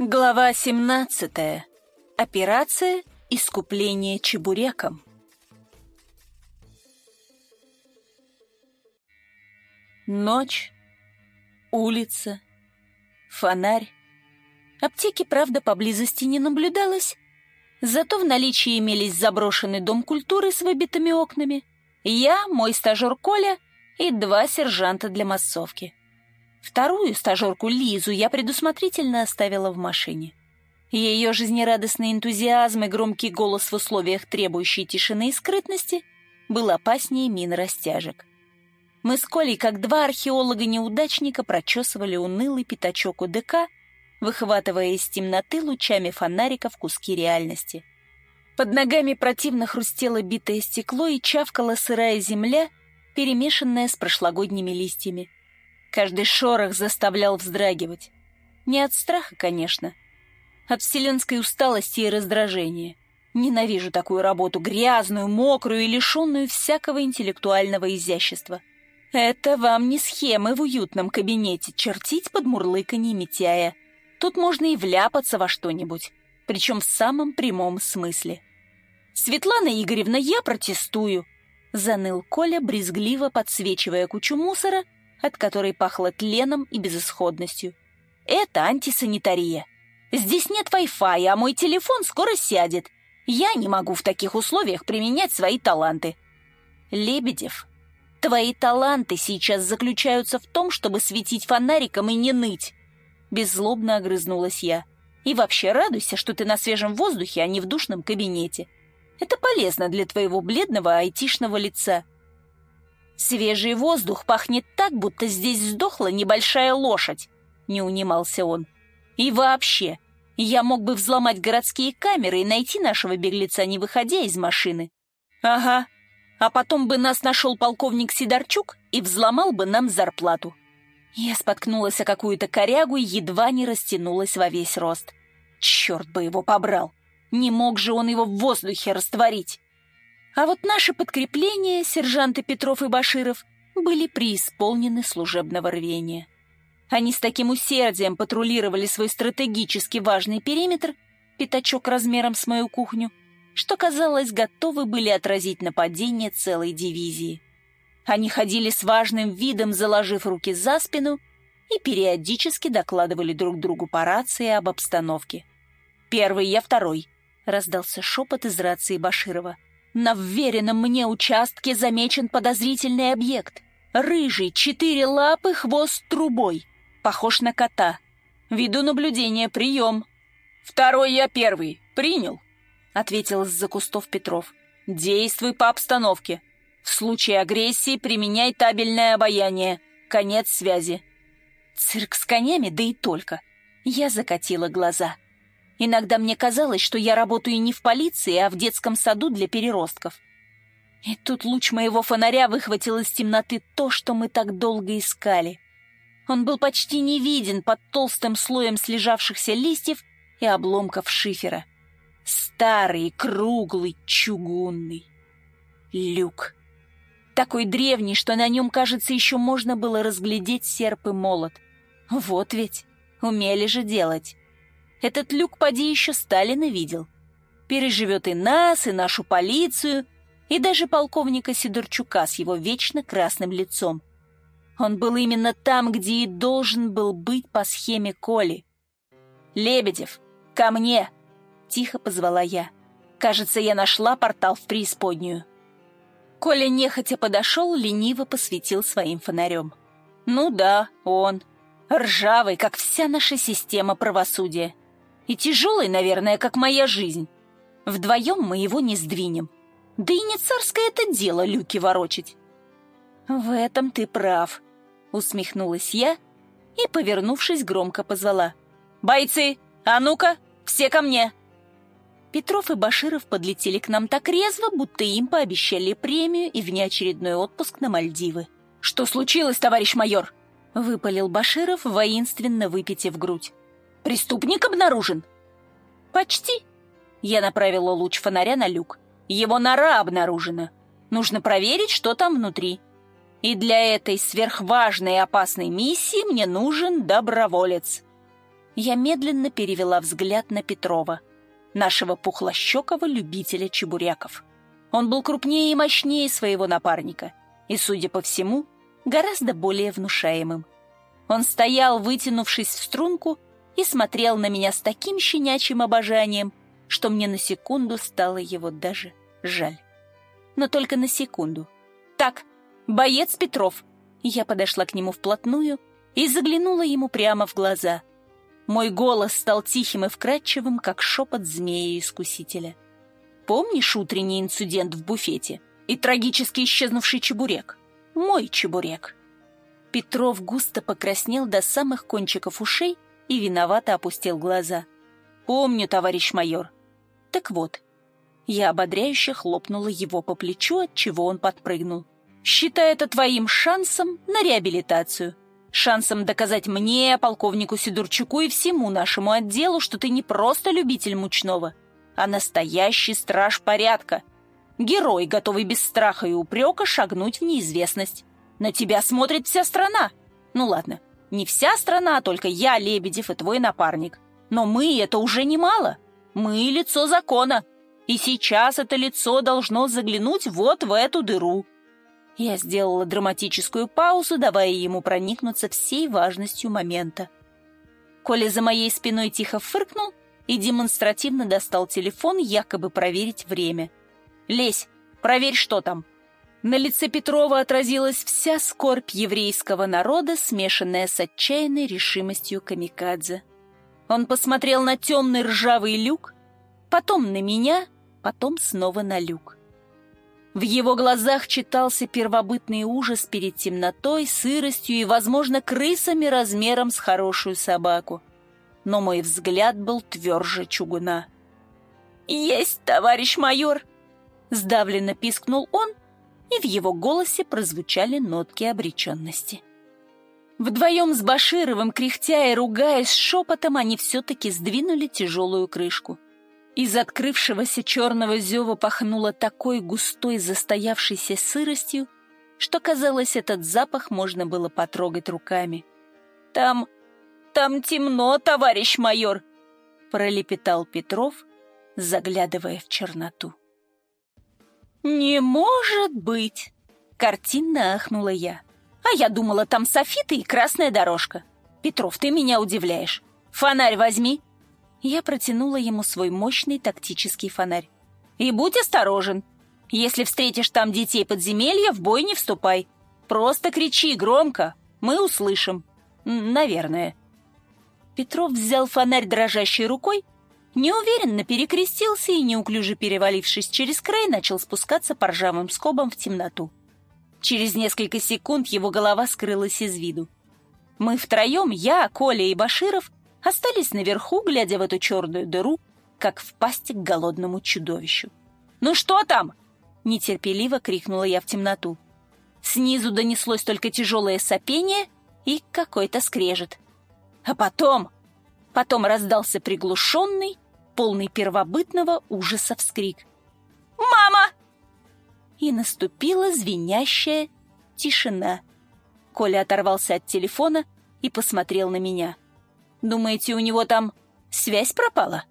Глава 17. Операция «Искупление чебуреком». Ночь, улица, фонарь. Аптеки, правда, поблизости не наблюдалось, зато в наличии имелись заброшенный дом культуры с выбитыми окнами, я, мой стажер Коля и два сержанта для массовки. Вторую стажерку Лизу я предусмотрительно оставила в машине. Ее жизнерадостный энтузиазм и громкий голос в условиях требующей тишины и скрытности был опаснее мин растяжек. Мы с Колей, как два археолога-неудачника, прочесывали унылый пятачок УДК, выхватывая из темноты лучами фонариков куски реальности. Под ногами противно хрустело битое стекло и чавкала сырая земля, перемешанная с прошлогодними листьями. Каждый шорох заставлял вздрагивать. Не от страха, конечно. От вселенской усталости и раздражения. Ненавижу такую работу, грязную, мокрую и лишенную всякого интеллектуального изящества. Это вам не схемы в уютном кабинете чертить под мурлыканье Митяя. Тут можно и вляпаться во что-нибудь, причем в самом прямом смысле. «Светлана Игоревна, я протестую!» — заныл Коля, брезгливо подсвечивая кучу мусора — от которой пахло тленом и безысходностью. Это антисанитария. Здесь нет Wi-Fi, а мой телефон скоро сядет. Я не могу в таких условиях применять свои таланты. Лебедев, твои таланты сейчас заключаются в том, чтобы светить фонариком и не ныть. Беззлобно огрызнулась я. И вообще радуйся, что ты на свежем воздухе, а не в душном кабинете. Это полезно для твоего бледного айтишного лица. Свежий воздух пахнет так, будто здесь сдохла небольшая лошадь, не унимался он. И вообще, я мог бы взломать городские камеры и найти нашего беглеца, не выходя из машины. Ага, а потом бы нас нашел полковник Сидорчук и взломал бы нам зарплату. Я споткнулась о какую-то корягу и едва не растянулась во весь рост. Черт бы его побрал! Не мог же он его в воздухе растворить! А вот наши подкрепления, сержанты Петров и Баширов, были преисполнены служебного рвения. Они с таким усердием патрулировали свой стратегически важный периметр, пятачок размером с мою кухню, что, казалось, готовы были отразить нападение целой дивизии. Они ходили с важным видом, заложив руки за спину, и периодически докладывали друг другу по рации об обстановке. «Первый, я второй», — раздался шепот из рации Баширова. На вверенном мне участке замечен подозрительный объект. Рыжий, четыре лапы, хвост трубой. Похож на кота. Веду наблюдение, прием. Второй я первый. Принял, ответил из-за кустов Петров. Действуй по обстановке. В случае агрессии применяй табельное обаяние. Конец связи. Цирк с конями, да и только. Я закатила глаза. — Иногда мне казалось, что я работаю не в полиции, а в детском саду для переростков. И тут луч моего фонаря выхватил из темноты то, что мы так долго искали. Он был почти не виден под толстым слоем слежавшихся листьев и обломков шифера. Старый, круглый, чугунный. Люк. Такой древний, что на нем, кажется, еще можно было разглядеть серп и молот. Вот ведь, умели же делать. Этот люк поди еще Сталина видел. Переживет и нас, и нашу полицию, и даже полковника Сидорчука с его вечно красным лицом. Он был именно там, где и должен был быть по схеме Коли. «Лебедев, ко мне!» — тихо позвала я. «Кажется, я нашла портал в преисподнюю». Коля нехотя подошел, лениво посветил своим фонарем. «Ну да, он. Ржавый, как вся наша система правосудия. И тяжелый, наверное, как моя жизнь. Вдвоем мы его не сдвинем. Да и не царское это дело люки ворочать. В этом ты прав, усмехнулась я и, повернувшись, громко позвала. «Бойцы, а ну-ка, все ко мне!» Петров и Баширов подлетели к нам так резво, будто им пообещали премию и внеочередной отпуск на Мальдивы. «Что случилось, товарищ майор?» — выпалил Баширов, воинственно выпитив грудь. Преступник обнаружен?» «Почти». Я направила луч фонаря на люк. «Его нора обнаружена. Нужно проверить, что там внутри. И для этой сверхважной и опасной миссии мне нужен доброволец». Я медленно перевела взгляд на Петрова, нашего пухлощекого любителя чебуреков. Он был крупнее и мощнее своего напарника и, судя по всему, гораздо более внушаемым. Он стоял, вытянувшись в струнку, и смотрел на меня с таким щенячьим обожанием, что мне на секунду стало его даже жаль. Но только на секунду. «Так, боец Петров!» Я подошла к нему вплотную и заглянула ему прямо в глаза. Мой голос стал тихим и вкрадчивым, как шепот змея-искусителя. «Помнишь утренний инцидент в буфете и трагически исчезнувший чебурек? Мой чебурек!» Петров густо покраснел до самых кончиков ушей и виновато опустил глаза. «Помню, товарищ майор». «Так вот». Я ободряюще хлопнула его по плечу, от чего он подпрыгнул. «Считай это твоим шансом на реабилитацию. Шансом доказать мне, полковнику Сидорчуку и всему нашему отделу, что ты не просто любитель мучного, а настоящий страж порядка. Герой, готовый без страха и упрека шагнуть в неизвестность. На тебя смотрит вся страна. Ну ладно, не вся страна, а только я, Лебедев и твой напарник. Но мы — это уже немало. Мы — лицо закона. И сейчас это лицо должно заглянуть вот в эту дыру. Я сделала драматическую паузу, давая ему проникнуться всей важностью момента. Коля за моей спиной тихо фыркнул и демонстративно достал телефон, якобы проверить время. «Лезь, проверь, что там». На лице Петрова отразилась вся скорбь еврейского народа, смешанная с отчаянной решимостью камикадзе. Он посмотрел на темный ржавый люк, потом на меня, потом снова на люк. В его глазах читался первобытный ужас перед темнотой, сыростью и, возможно, крысами размером с хорошую собаку. Но мой взгляд был тверже чугуна. «Есть, товарищ майор!» Сдавленно пискнул он, и в его голосе прозвучали нотки обреченности. Вдвоем с Башировым, кряхтя и ругаясь шепотом, они все-таки сдвинули тяжелую крышку. Из открывшегося черного зева пахнуло такой густой застоявшейся сыростью, что, казалось, этот запах можно было потрогать руками. «Там... там темно, товарищ майор!» — пролепетал Петров, заглядывая в черноту. «Не может быть!» — картинно ахнула я. «А я думала, там софиты и красная дорожка. Петров, ты меня удивляешь. Фонарь возьми!» Я протянула ему свой мощный тактический фонарь. «И будь осторожен. Если встретишь там детей подземелья, в бой не вступай. Просто кричи громко, мы услышим. Наверное». Петров взял фонарь дрожащей рукой неуверенно перекрестился и, неуклюже перевалившись через край, начал спускаться по ржавым скобам в темноту. Через несколько секунд его голова скрылась из виду. Мы втроем, я, Коля и Баширов, остались наверху, глядя в эту черную дыру, как в пасти к голодному чудовищу. «Ну что там?» — нетерпеливо крикнула я в темноту. Снизу донеслось только тяжелое сопение и какой-то скрежет. А потом... Потом раздался приглушенный, полный первобытного ужаса вскрик. «Мама!» И наступила звенящая тишина. Коля оторвался от телефона и посмотрел на меня. «Думаете, у него там связь пропала?»